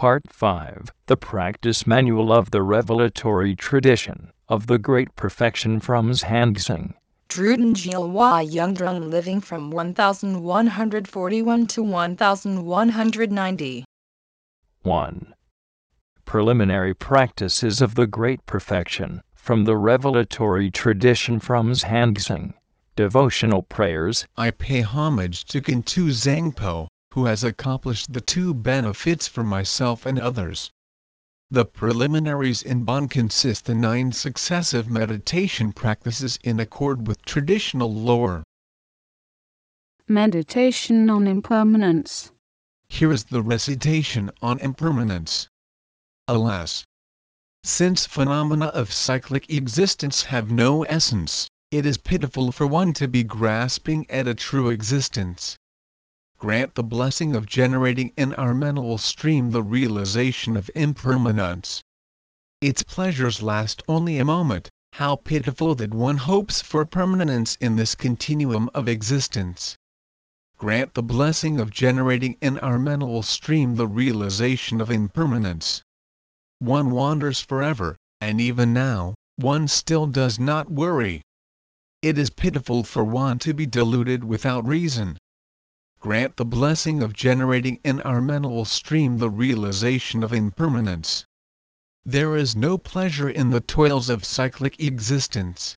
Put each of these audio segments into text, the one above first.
Part 5 The Practice Manual of the Revelatory Tradition of the Great Perfection from Zhanxing. Druden Gilwa Yungdrung living from 1141 to 1190. 1. Preliminary Practices of the Great Perfection from the Revelatory Tradition from Zhanxing. Devotional Prayers. I pay homage to Kintu Zangpo, who has accomplished the two benefits for myself and others. The preliminaries in Bon consist in nine successive meditation practices in accord with traditional lore. Meditation on Impermanence. Here is the recitation on impermanence. Alas! Since phenomena of cyclic existence have no essence, it is pitiful for one to be grasping at a true existence grant the blessing of generating in our mental stream the realization of impermanence. Its pleasures last only a moment, how pitiful that one hopes for permanence in this continuum of existence. Grant the blessing of generating in our mental stream the realization of impermanence. One wanders forever, and even now, one still does not worry. It is pitiful for one to be deluded without reason, grant the blessing of generating in our mental stream the realization of impermanence. There is no pleasure in the toils of cyclic existence.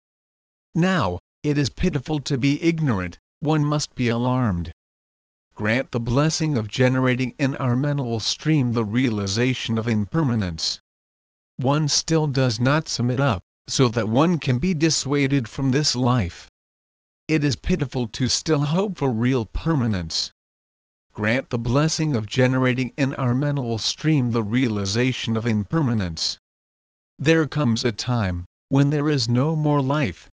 Now, it is pitiful to be ignorant, one must be alarmed. Grant the blessing of generating in our mental stream the realization of impermanence. One still does not sum it up, so that one can be dissuaded from this life it is pitiful to still hope for real permanence. Grant the blessing of generating in our mental stream the realization of impermanence. There comes a time when there is no more life.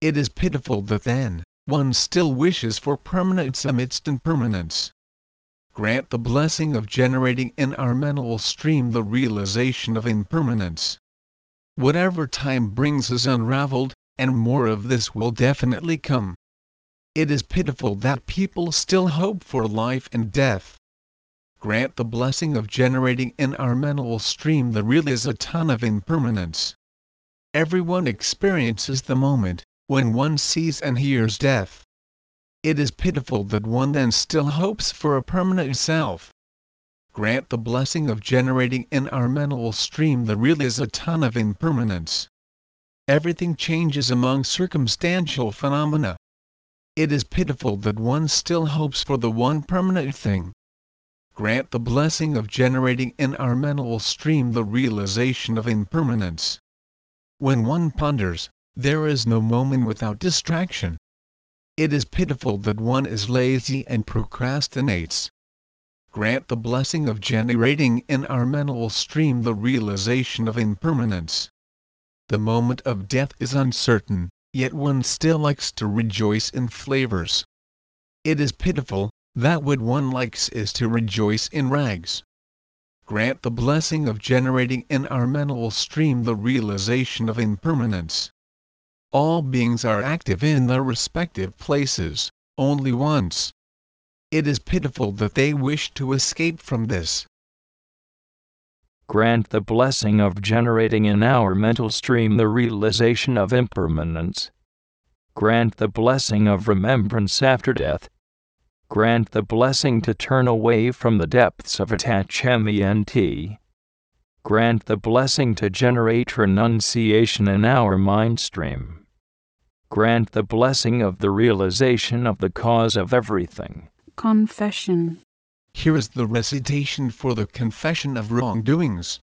It is pitiful that then, one still wishes for permanence amidst impermanence. Grant the blessing of generating in our mental stream the realization of impermanence. Whatever time brings is unraveled, and more of this will definitely come. It is pitiful that people still hope for life and death. Grant the blessing of generating in our mental stream the realization of impermanence. Everyone experiences the moment when one sees and hears death. It is pitiful that one then still hopes for a permanent self. Grant the blessing of generating in our mental stream the realization of impermanence everything changes among circumstantial phenomena. It is pitiful that one still hopes for the one permanent thing. Grant the blessing of generating in our mental stream the realization of impermanence. When one ponders, there is no moment without distraction. It is pitiful that one is lazy and procrastinates. Grant the blessing of generating in our mental stream the realization of impermanence the moment of death is uncertain, yet one still likes to rejoice in flavors. It is pitiful, that what one likes is to rejoice in rags. Grant the blessing of generating in our mental stream the realization of impermanence. All beings are active in their respective places, only once. It is pitiful that they wish to escape from this grant the blessing of generating in our mental stream the realization of impermanence. Grant the blessing of remembrance after death. Grant the blessing to turn away from the depths of attachment. Grant the blessing to generate renunciation in our mind stream. Grant the blessing of the realization of the cause of everything. Confession. Here is the recitation for the confession of wrongdoings.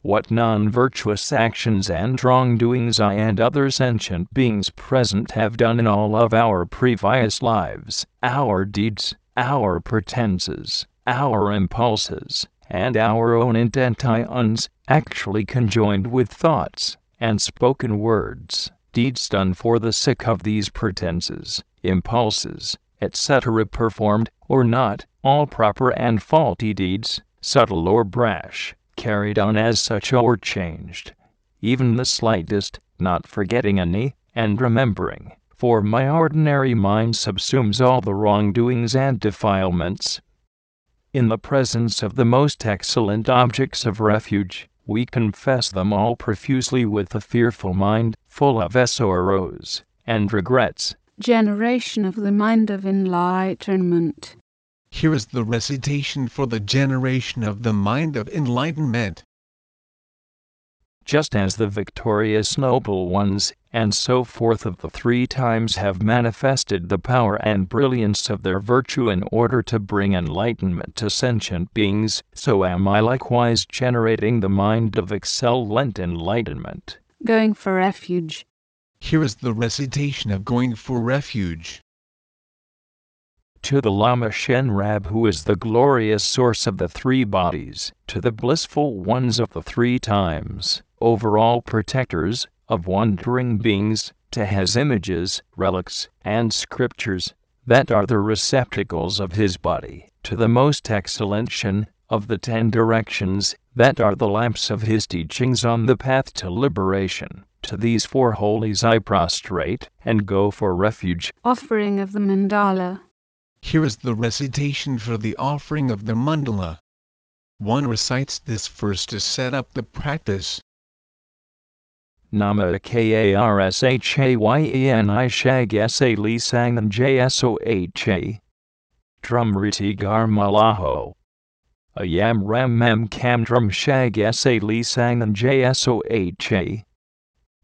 What non virtuous actions and wrongdoings I and other sentient beings present have done in all of our previous lives, our deeds, our pretenses, our impulses, and our own intentions, actually conjoined with thoughts and spoken words, deeds done for the sake of these pretenses, impulses, etc., performed, or not, all proper and faulty deeds, subtle or brash, carried on as such or changed, even the slightest, not forgetting any, and remembering, for my ordinary mind subsumes all the wrongdoings and defilements. in the presence of the most excellent objects of refuge, we confess them all profusely with a fearful mind, full of sorrows and regrets. Generation of the mind of enlightenment. Here is the recitation for the generation of the mind of enlightenment. Just as the victorious noble ones, and so forth of the three times have manifested the power and brilliance of their virtue in order to bring enlightenment to sentient beings, so am I likewise generating the mind of excellent enlightenment. Going for refuge. Here is the recitation of going for refuge. To the Lama Shenrab, who is the glorious source of the three bodies, to the blissful ones of the three times, overall protectors of wandering beings, to his images, relics, and scriptures, that are the receptacles of his body, to the most excellent Shen of the ten directions, that are the lamps of his teachings on the path to liberation. To these four holies I prostrate and go for refuge. Offering of the mandala. Here is the recitation for the offering of the mandala. One recites this first to set up the practice. Nama K-A-R-S-H-A-Y-E-N-I Shag S-A Li Sangan J-S-O-H-A Drumriti Garmalaho Ayam Ram Mem Kam Drum Shag S-A Li Sangan J-S-O-H-A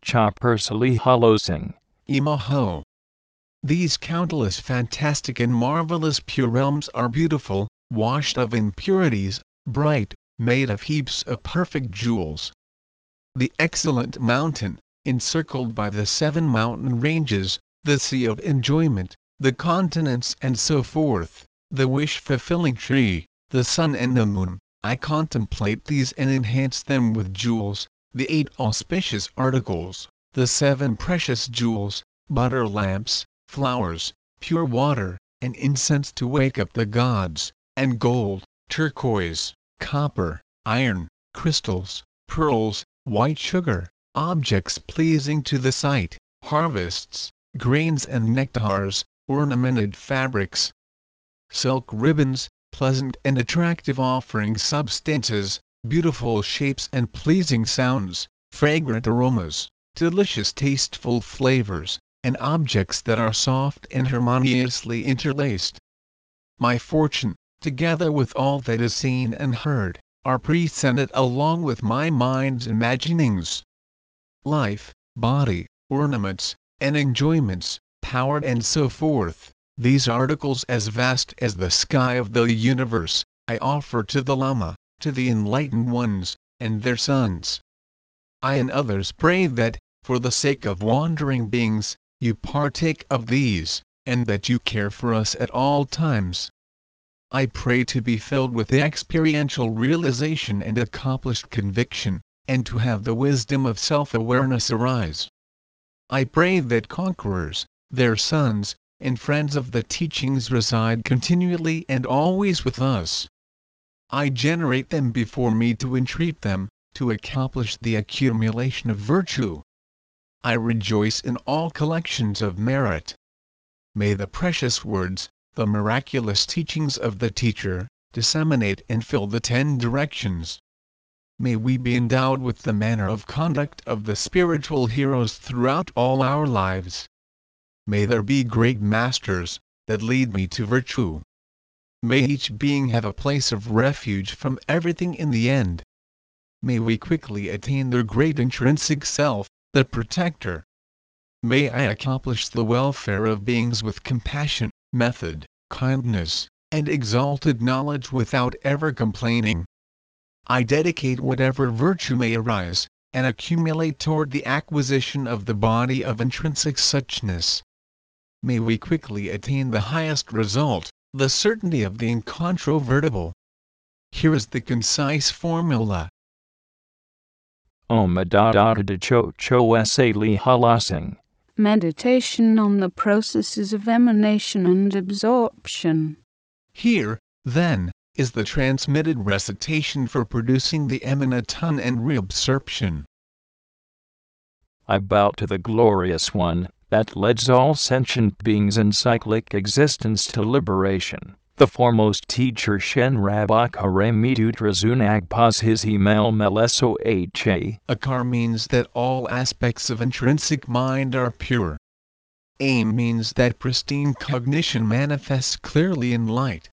Cha Persali Holosing Imaho. These countless fantastic and marvelous pure realms are beautiful, washed of impurities, bright, made of heaps of perfect jewels. The excellent mountain, encircled by the seven mountain ranges, the sea of enjoyment, the continents and so forth, the wish-fulfilling tree, the sun and the moon, I contemplate these and enhance them with jewels, the eight auspicious articles, the seven precious jewels, butter lamps, flowers, pure water, and incense to wake up the gods, and gold, turquoise, copper, iron, crystals, pearls, white sugar, objects pleasing to the sight, harvests, grains and nectars, ornamented fabrics, silk ribbons, pleasant and attractive offering substances, beautiful shapes and pleasing sounds, fragrant aromas, delicious tasteful flavors, and objects that are soft and harmoniously interlaced. My fortune, together with all that is seen and heard, are presented along with my mind's imaginings. Life, body, ornaments, and enjoyments, power and so forth, these articles as vast as the sky of the universe, I offer to the Lama, to the enlightened ones, and their sons. I and others pray that, for the sake of wandering beings, you partake of these, and that you care for us at all times. I pray to be filled with experiential realization and accomplished conviction, and to have the wisdom of self-awareness arise. I pray that conquerors, their sons, and friends of the teachings reside continually and always with us. I generate them before me to entreat them, to accomplish the accumulation of virtue. I rejoice in all collections of merit. May the precious words, the miraculous teachings of the teacher, disseminate and fill the ten directions. May we be endowed with the manner of conduct of the spiritual heroes throughout all our lives. May there be great masters, that lead me to virtue. May each being have a place of refuge from everything in the end. May we quickly attain their great intrinsic self, the protector. May I accomplish the welfare of beings with compassion, method, kindness, and exalted knowledge without ever complaining. I dedicate whatever virtue may arise, and accumulate toward the acquisition of the body of intrinsic suchness. May we quickly attain the highest result, the certainty of the incontrovertible. Here is the concise formula. Om Cho Cho Sa Li Halasing. Meditation on the processes of emanation and absorption. Here, then, is the transmitted recitation for producing the emanaton and reabsorption. I bow to the glorious one that leads all sentient beings in cyclic existence to liberation. The foremost teacher Shen Rabakare Midutrazunag Paz his email Meleso Ha. Akar means that all aspects of intrinsic mind are pure. Aim means that pristine cognition manifests clearly in light.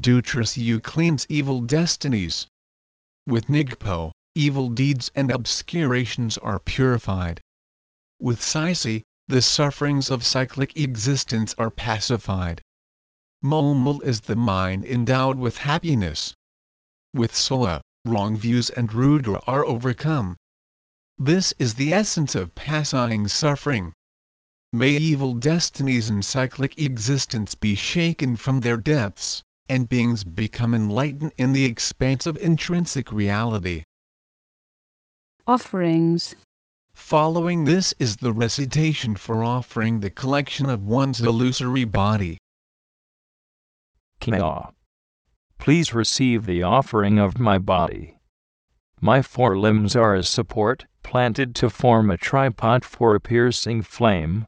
Dutrasu cleans evil destinies. With Nigpo, evil deeds and obscurations are purified. With Sisi, the sufferings of cyclic existence are pacified. Momul is the mind endowed with happiness. With Soa, wrong views and Rudra are overcome. This is the essence of passing suffering. May evil destinies and cyclic existence be shaken from their depths, and beings become enlightened in the expanse of intrinsic reality. Offerings. Following this is the recitation for offering the collection of one's illusory body. Kia. Please receive the offering of my body. My four limbs are a support, planted to form a tripod for a piercing flame.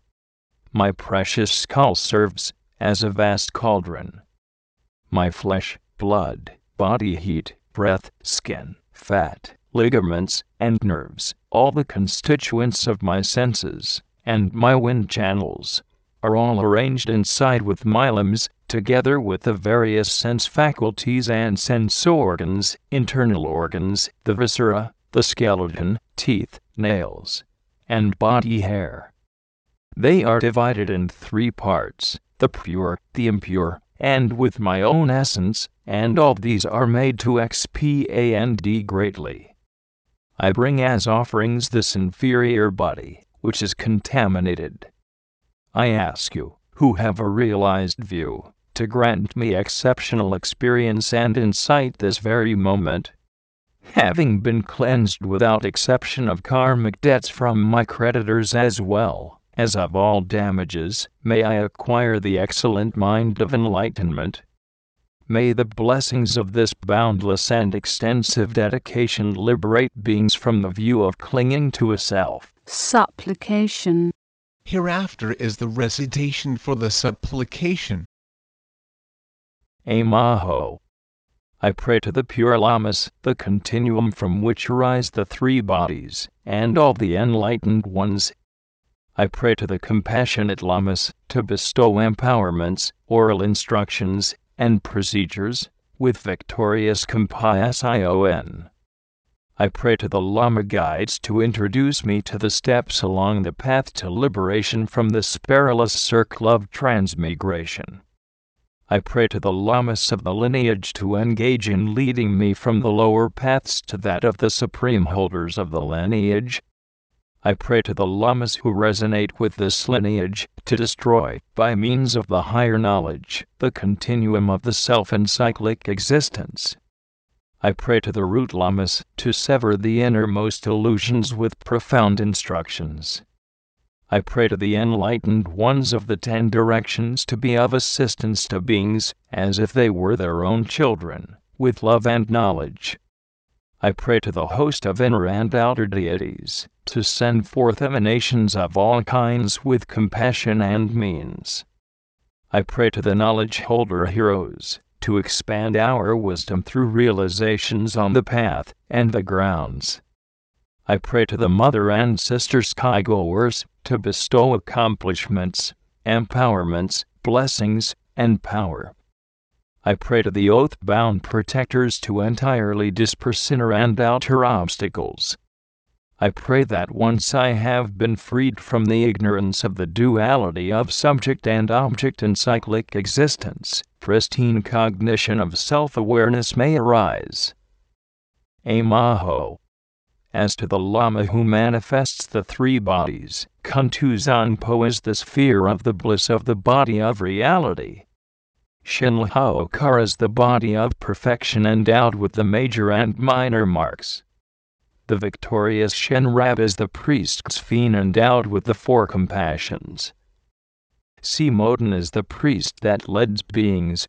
My precious skull serves as a vast cauldron. My flesh, blood, body heat, breath, skin, fat, ligaments, and nerves, all the constituents of my senses, and my wind channels, are all arranged inside with my limbs, together with the various sense faculties and sense organs, internal organs, the viscera, the skeleton, teeth, nails, and body hair. They are divided in three parts the pure, the impure, and with my own essence, and all these are made to expand greatly. I bring as offerings this inferior body, which is contaminated. I ask you, who have a realized view, to grant me exceptional experience and insight this very moment. Having been cleansed without exception of karmic debts from my creditors as well as of all damages, may I acquire the excellent mind of enlightenment. May the blessings of this boundless and extensive dedication liberate beings from the view of clinging to a self. Supplication. Hereafter is the recitation for the supplication. Amaho. I pray to the pure Lamas, the continuum from which arise the three bodies, and all the enlightened ones. I pray to the compassionate Lamas to bestow empowerments, oral instructions, and procedures, with victorious compassion. I pray to the Lama guides to introduce me to the steps along the path to liberation from this perilous circle of transmigration. I pray to the Lamas of the lineage to engage in leading me from the lower paths to that of the supreme holders of the lineage. I pray to the Lamas who resonate with this lineage to destroy, by means of the higher knowledge, the continuum of the self and cyclic existence. I pray to the root lamas to sever the innermost illusions with profound instructions. I pray to the enlightened ones of the ten directions to be of assistance to beings, as if they were their own children, with love and knowledge. I pray to the host of inner and outer deities to send forth emanations of all kinds with compassion and means. I pray to the knowledge holder heroes to expand our wisdom through realizations on the path and the grounds. I pray to the mother and sister skygoers to bestow accomplishments, empowerments, blessings, and power. I pray to the oath bound protectors to entirely disperse inner and outer obstacles, I pray that once I have been freed from the ignorance of the duality of subject and object in cyclic existence, pristine cognition of self awareness may arise. Amaho. As to the Lama who manifests the three bodies, Kuntuzanpo is the sphere of the bliss of the body of reality. Shinlhaokar is the body of perfection endowed with the major and minor marks. The victorious Shenrab is the priest's fiend endowed with the four compassions. Simodan is the priest that leads beings.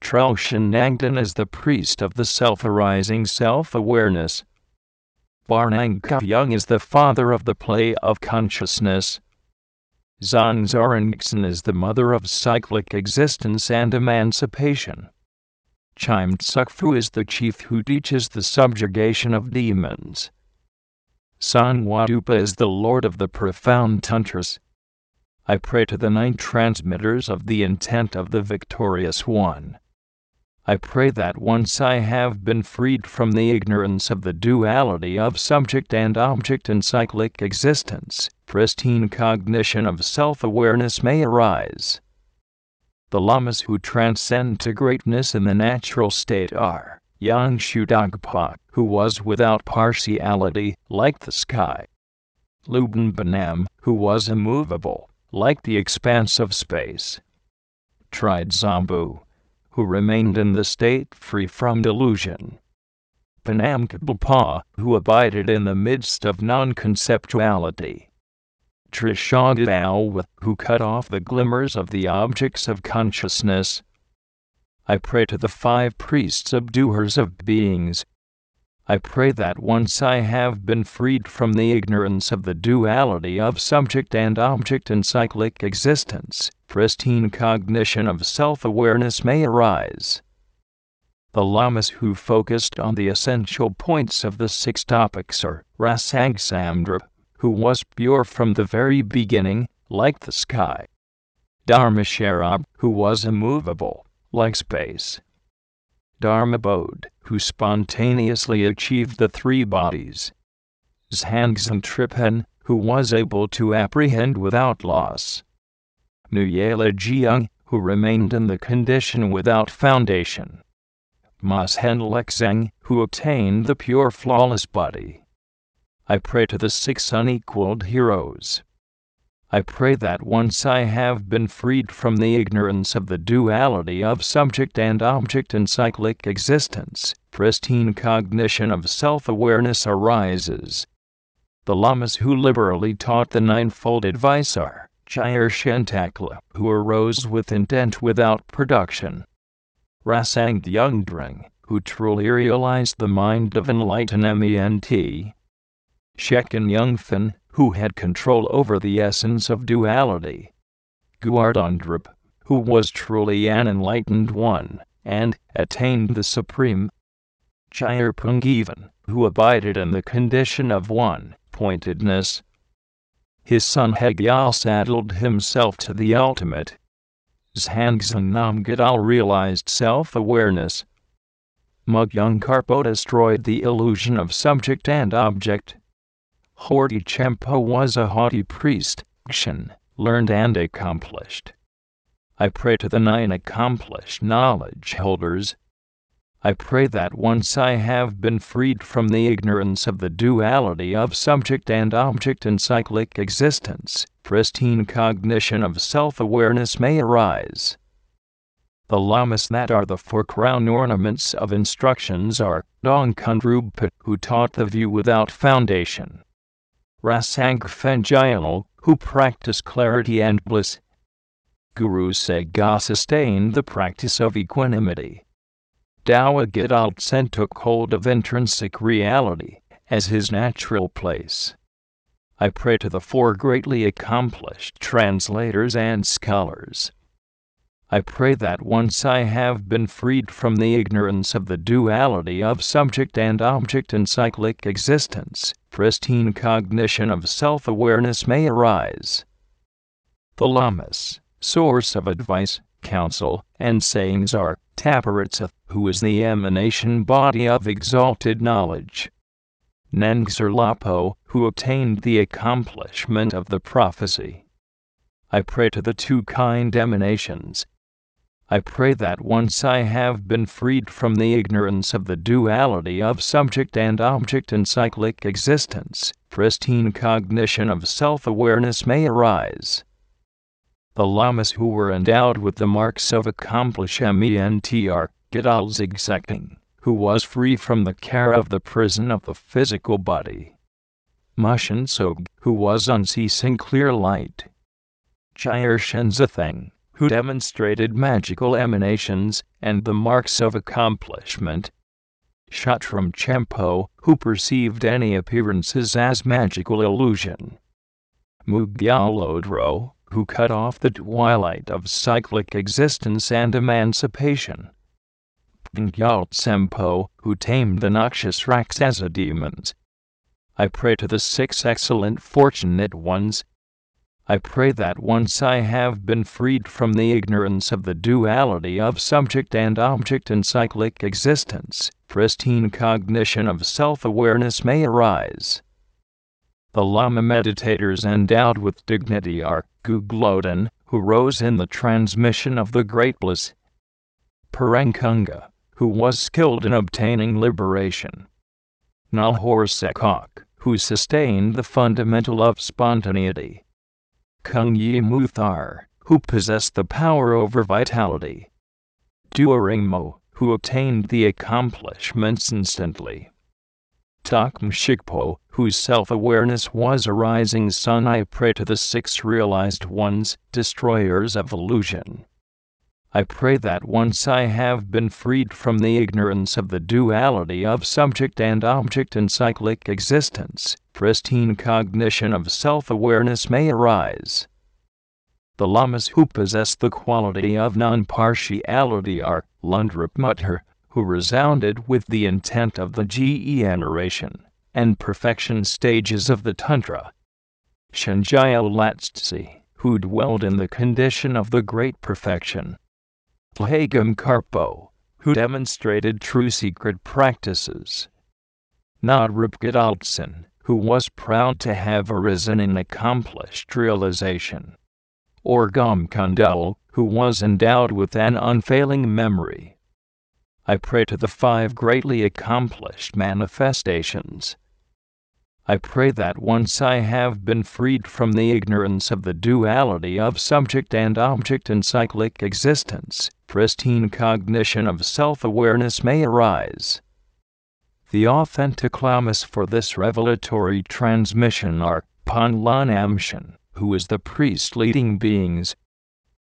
Trelshan Nangdan is the priest of the self-arising self-awareness. Barnang Young is the father of the play of consciousness. Zanzaranixen is the mother of cyclic existence and emancipation. Chimtsukfu is the chief who teaches the subjugation of demons. Sanwadupa is the lord of the profound tantras. I pray to the nine transmitters of the intent of the victorious one. I pray that once I have been freed from the ignorance of the duality of subject and object in cyclic existence, pristine cognition of self awareness may arise. The lamas who transcend to greatness in the natural state are Yang Shudagpa, who was without partiality, like the sky. Luban Banam, who was immovable, like the expanse of space. Tried Zambu, who remained in the state free from delusion. Panamkabapa, who abided in the midst of non conceptuality. Trishagadawa, who cut off the glimmers of the objects of consciousness. I pray to the five priests subduers of beings. I pray that once I have been freed from the ignorance of the duality of subject and object in cyclic existence, pristine cognition of self awareness may arise. The lamas who focused on the essential points of the six topics are Rasagsamdra, who was pure from the very beginning, like the sky. Dharmasharab, who was immovable, like space. Dharmabodh, who spontaneously achieved the three bodies. Zhangzantripan, who was able to apprehend without loss. Nuyela Jiang, who remained in the condition without foundation. Mashen Lexeng, who obtained the pure flawless body. I pray to the six unequaled heroes. I pray that once I have been freed from the ignorance of the duality of subject and object in cyclic existence, pristine cognition of self awareness arises. The lamas who liberally taught the ninefold advice are Chayar Shentakla, who arose with intent without production. Rasang Yungdring, who truly realized the mind of enlightenment. Shekin Yungfen, who had control over the essence of duality. Guardandrup, who was truly an enlightened one, and attained the supreme. Chayarpungivan, who abided in the condition of one pointedness his son Hegyal saddled himself to the ultimate. Zhangzang Namgadal realized self awareness. Mugyung Karpo destroyed the illusion of subject and object. Horti Chempo was a haughty priest, Kshan, learned and accomplished. I pray to the nine accomplished knowledge holders, I pray that once I have been freed from the ignorance of the duality of subject and object in cyclic existence, pristine cognition of self awareness may arise. The lamas that are the four crown ornaments of instructions are Dongkundrupa, who taught the view without foundation, Rasangfenjayal, who practiced clarity and bliss, Guru Sega sustained the practice of equanimity. Dawa Gedaltsen took hold of intrinsic reality as his natural place. I pray to the four greatly accomplished translators and scholars. I pray that once I have been freed from the ignorance of the duality of subject and object in cyclic existence, pristine cognition of self awareness may arise. The Lamas, source of advice, counsel, and sayings are Taparitsa, who is the emanation body of exalted knowledge. Nengzar Lapo, who obtained the accomplishment of the prophecy. I pray to the two kind emanations. I pray that once I have been freed from the ignorance of the duality of subject and object in cyclic existence, pristine cognition of self awareness may arise. The lamas who were endowed with the marks of accomplishment are Gedal Zigzaging, who was free from the care of the prison of the physical body. Mushin Sog, who was unceasing clear light. Chayar Shenzathang, who demonstrated magical emanations and the marks of accomplishment. Shatram Chempo, who perceived any appearances as magical illusion. Mugyalodro, who cut off the twilight of cyclic existence and emancipation. Gyal Tsempo, who tamed the noxious Rakshasa demons. I pray to the six excellent fortunate ones. I pray that once I have been freed from the ignorance of the duality of subject and object in cyclic existence, pristine cognition of self awareness may arise. The Lama meditators endowed with dignity are Gugloden, who rose in the transmission of the great bliss, Parankunga, who was skilled in obtaining liberation, Nalhor Sekok, who sustained the fundamental of spontaneity, Kungyi Muthar, who possessed the power over vitality, Duaringmo, who obtained the accomplishments instantly. Takm Shikpo, whose self awareness was a rising sun, I pray to the six realized ones, destroyers of illusion. I pray that once I have been freed from the ignorance of the duality of subject and object in cyclic existence, pristine cognition of self awareness may arise. The lamas who possess the quality of non partiality are Lundrup Mutter, who resounded with the intent of the generation and perfection stages of the Tantra. Shanjaya Latsi, who dwelled in the condition of the great perfection. Plagam Karpo, who demonstrated true secret practices. Nadrup Gadaltsen, who was proud to have arisen in accomplished realization. Orgam Kundal, who was endowed with an unfailing memory. I pray to the five greatly accomplished manifestations. I pray that once I have been freed from the ignorance of the duality of subject and object in cyclic existence, pristine cognition of self awareness may arise. The authentic lamas for this revelatory transmission are Panlan Amshan, who is the priest leading beings,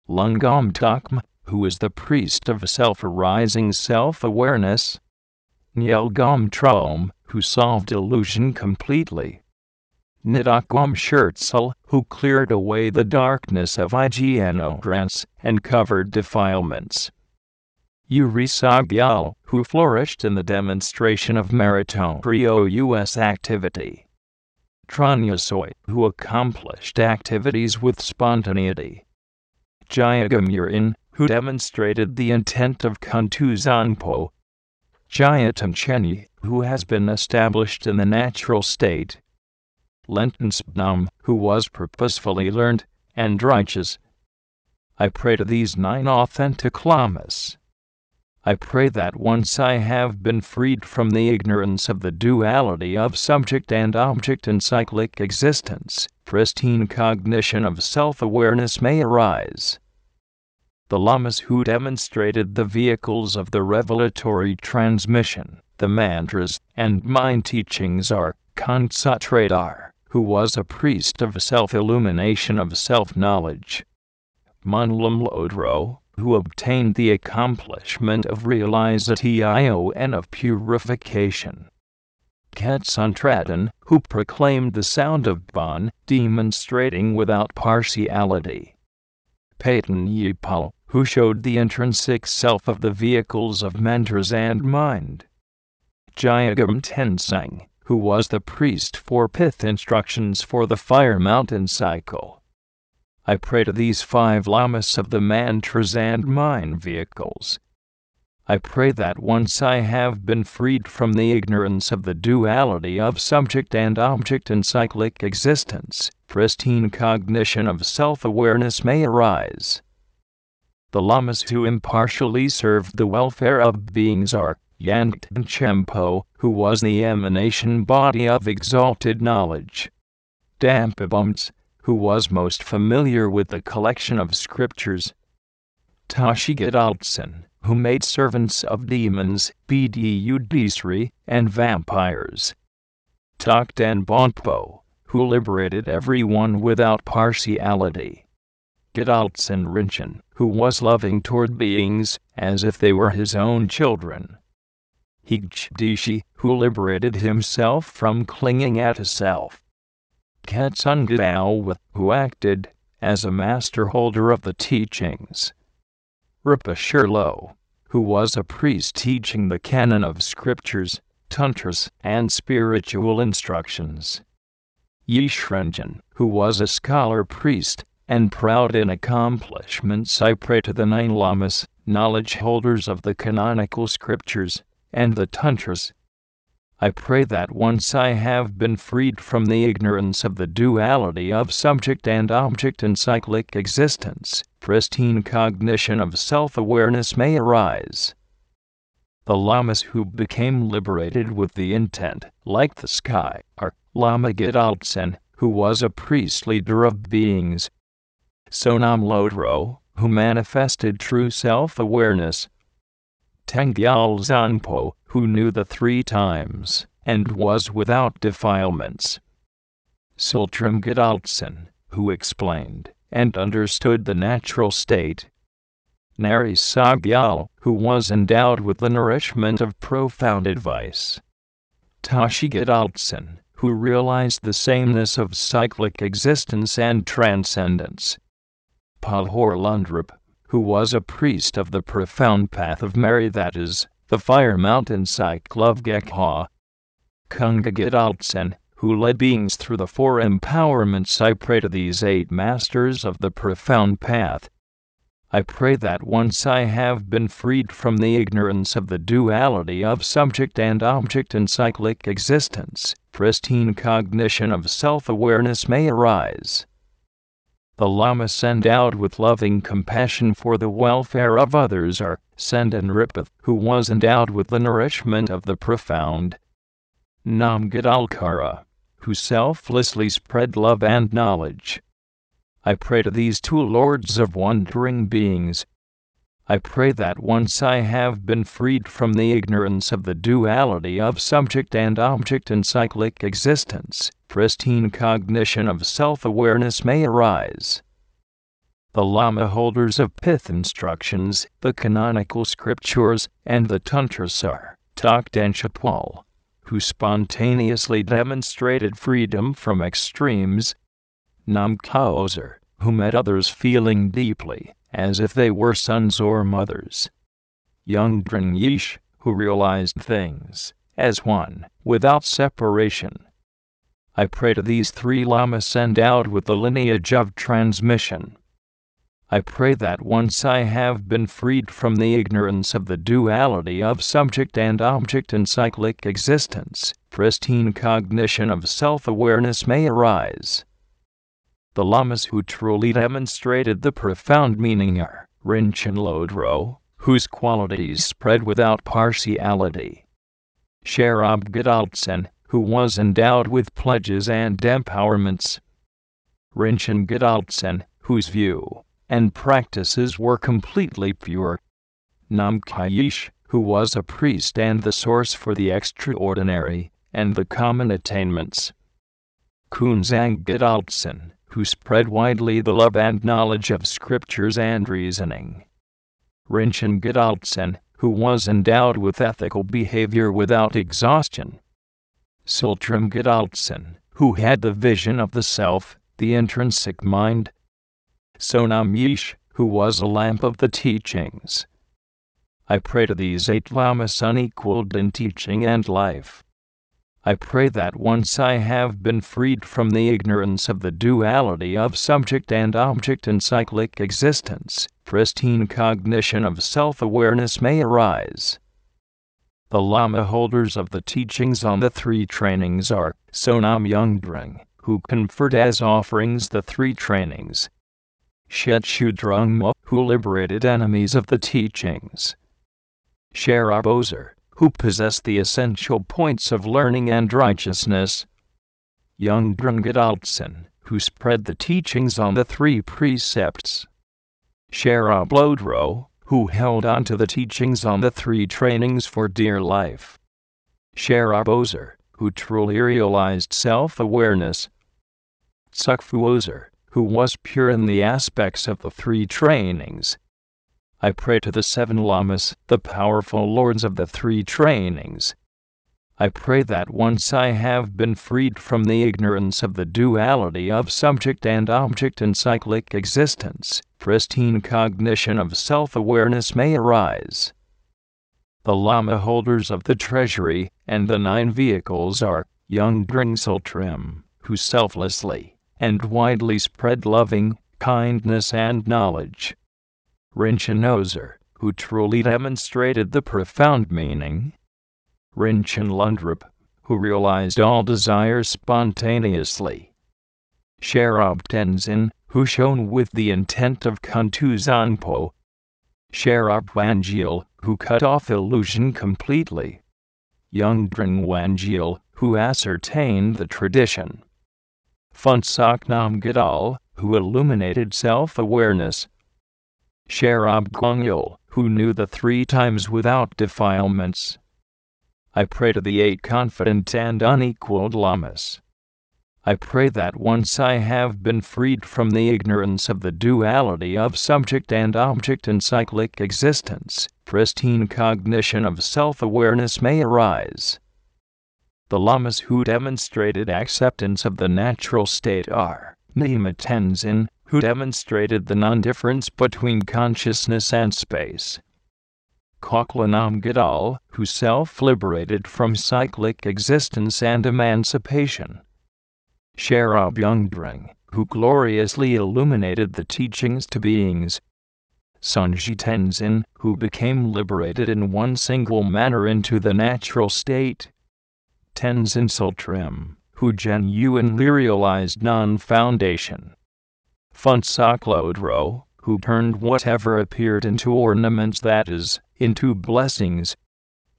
Lungam Takma, who is the priest of self arising self awareness, Nyelgam Traum, who solved illusion completely, Nidakwam Shurtsul, who cleared away the darkness of ignorance and covered defilements. Urisagyal, who flourished in the demonstration of meritorious activity. Tranyasoy, who accomplished activities with spontaneity. Jayagamurin, who demonstrated the intent of Kuntuzanpo. Jayatancheni, who has been established in the natural state. Lentensbnam, who was purposefully learned and righteous. I pray to these nine authentic lamas. I pray that once I have been freed from the ignorance of the duality of subject and object in cyclic existence, pristine cognition of self awareness may arise the lamas who demonstrated the vehicles of the revelatory transmission, the mantras, and mind teachings are Kantratradar, who was a priest of self illumination of self knowledge, Manlam Lodro, who obtained the accomplishment of realization of purification. Ketsuntradan, who proclaimed the sound of Bon, demonstrating without partiality. Peyton Yipal, who showed the intrinsic self of the vehicles of mentors and mind. Jayagam Tensang, who was the priest for pith instructions for the Fire Mountain cycle. I pray to these five lamas of the mantras and mind vehicles. I pray that once I have been freed from the ignorance of the duality of subject and object in cyclic existence, pristine cognition of self awareness may arise. The lamas who impartially served the welfare of beings are Yangten Chempo, who was the emanation body of exalted knowledge, Dampabums, who was most familiar with the collection of scriptures, Tashi Tashigadaltsen, who made servants of demons, Bdudisri, and vampires, Tokden Bonpo, who liberated everyone without partiality. Gedaltsen Rinchen, who was loving toward beings as if they were his own children. Higdishi, who liberated himself from clinging at a self. Katsungadao, who acted as a master holder of the teachings. Rupa Shirlo, who was a priest teaching the canon of scriptures, tantras, and spiritual instructions. Yishrenjan, who was a scholar priest, and proud in accomplishments I pray to the nine lamas, knowledge holders of the canonical scriptures, and the tantras. I pray that once I have been freed from the ignorance of the duality of subject and object in cyclic existence, pristine cognition of self awareness may arise. The lamas who became liberated with the intent, like the sky, are Lama Gedaltsen, who was a priest leader of beings, Sonam Lodro, who manifested true self awareness, Tengyal Zanpo, who knew the three times, and was without defilements, Sultram Gedaltsen, who explained and understood the natural state, Nari Sagyal, who was endowed with the nourishment of profound advice. Tashi Gedaltsen, who realized the sameness of cyclic existence and transcendence. Palhor Lundrup, who was a priest of the profound path of Meri that is, the fire mountain cycle of Gekha. Kunga Gedaltsen, who led beings through the four empowerments I pray to these eight masters of the profound path, I pray that once I have been freed from the ignorance of the duality of subject and object in cyclic existence, pristine cognition of self awareness may arise. The Lamas endowed with loving compassion for the welfare of others are Sendan Ripath, who was endowed with the nourishment of the profound. Namgadalkara, who selflessly spread love and knowledge. I pray to these two lords of wandering beings. I pray that once I have been freed from the ignorance of the duality of subject and object in cyclic existence, pristine cognition of self awareness may arise. The Lama holders of Pith instructions, the canonical scriptures, and the Tantras are Chapal, who spontaneously demonstrated freedom from extremes Namkaoser, who met others feeling deeply, as if they were sons or mothers. Young Yish, who realized things as one, without separation. I pray to these three lamas endowed with the lineage of transmission. I pray that once I have been freed from the ignorance of the duality of subject and object in cyclic existence, pristine cognition of self awareness may arise. The lamas who truly demonstrated the profound meaning are Rinchen Lodro, whose qualities spread without partiality, Sherab Gedaltsen, who was endowed with pledges and empowerments, Rinchen Gedaltsen, whose view and practices were completely pure, Namkayish, who was a priest and the source for the extraordinary and the common attainments, Kunzang Gedaltsen, who spread widely the love and knowledge of scriptures and reasoning. Rinchen Gedaltsen, who was endowed with ethical behavior without exhaustion. Sultram Gedaltsen, who had the vision of the self, the intrinsic mind. Sonam Yish, who was a lamp of the teachings. I pray to these eight lamas unequaled in teaching and life. I pray that once I have been freed from the ignorance of the duality of subject and object in cyclic existence, pristine cognition of self awareness may arise. The Lama holders of the teachings on the three trainings are Sonam Yungdrung, who conferred as offerings the three trainings, Shet Mo, who liberated enemies of the teachings, Sharabozer, who possess the essential points of learning and righteousness. Young Drungadaltsen, who spread the teachings on the three precepts. Sharablodro, who held on to the teachings on the three trainings for dear life. Sharabozer, who truly realized self awareness. Tsukfuozer, who was pure in the aspects of the three trainings, I pray to the seven lamas, the powerful lords of the three trainings. I pray that once I have been freed from the ignorance of the duality of subject and object in cyclic existence, pristine cognition of self awareness may arise. The Lama holders of the treasury and the nine vehicles are young Dring Trim, who selflessly and widely spread loving kindness and knowledge. Rinchen who truly demonstrated the profound meaning Rinchen Lundrup, who realized all desires spontaneously. Sherab Tenzin, who shone with the intent of Kuntu Zangpo. Sherab Wanjil, who cut off illusion completely. Youngdring Wanjil, who ascertained the tradition. Phuntsok Nam Gadal, who illuminated self awareness. Sherab Guangyul, who knew the three times without defilements. I pray to the eight confident and unequaled lamas. I pray that once I have been freed from the ignorance of the duality of subject and object in cyclic existence, pristine cognition of self awareness may arise. The lamas who demonstrated acceptance of the natural state are Nyingma Tenzin, who demonstrated the non difference between consciousness and space, Koklanam Gadal, who self liberated from cyclic existence and emancipation. Sherab Yungdring, who gloriously illuminated the teachings to beings. Sonji Tenzin, who became liberated in one single manner into the natural state. Tenzin Sultrim, who genuinely realized non foundation. Phuntsok Lodro, who turned whatever appeared into ornaments that is, into blessings.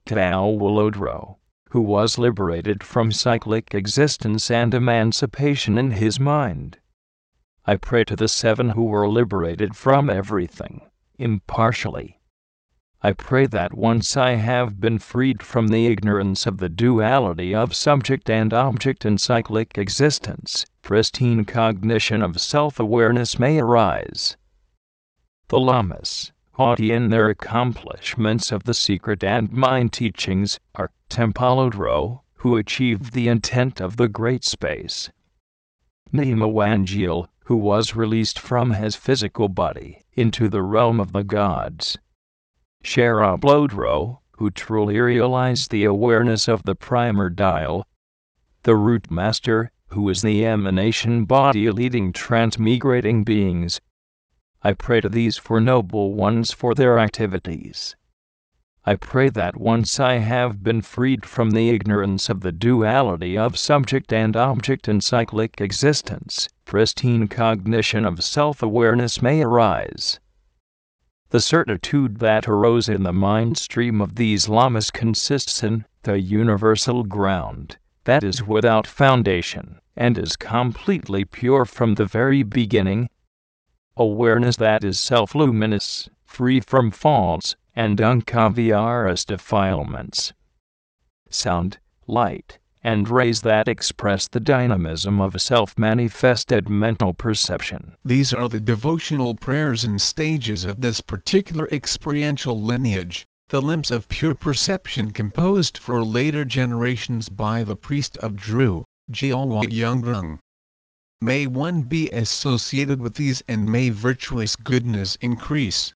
Tao Wolodro, who was liberated from cyclic existence and emancipation in his mind. I pray to the seven who were liberated from everything, impartially. I pray that once I have been freed from the ignorance of the duality of subject and object in cyclic existence, pristine cognition of self awareness may arise. The Lamas, haughty in their accomplishments of the secret and mind teachings, are Tempalodro, who achieved the intent of the great space. Nyingma Wanjil, who was released from his physical body into the realm of the gods. Sharablodro, who truly realized the awareness of the primordial. The root master, who is the emanation body leading transmigrating beings, I pray to these four noble ones for their activities. I pray that once I have been freed from the ignorance of the duality of subject and object in cyclic existence, pristine cognition of self awareness may arise. The certitude that arose in the mind stream of these lamas consists in the universal ground that is without foundation and is completely pure from the very beginning awareness that is self-luminous, free from false and uncaviarous defilements. Sound, light, and rays that express the dynamism of a self-manifested mental perception. These are the devotional prayers and stages of this particular experiential lineage, the limbs of pure perception composed for later generations by the priest of Dru, Yungdrung. May one be associated with these and may virtuous goodness increase.